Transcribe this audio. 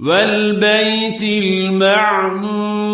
والبيت المعمور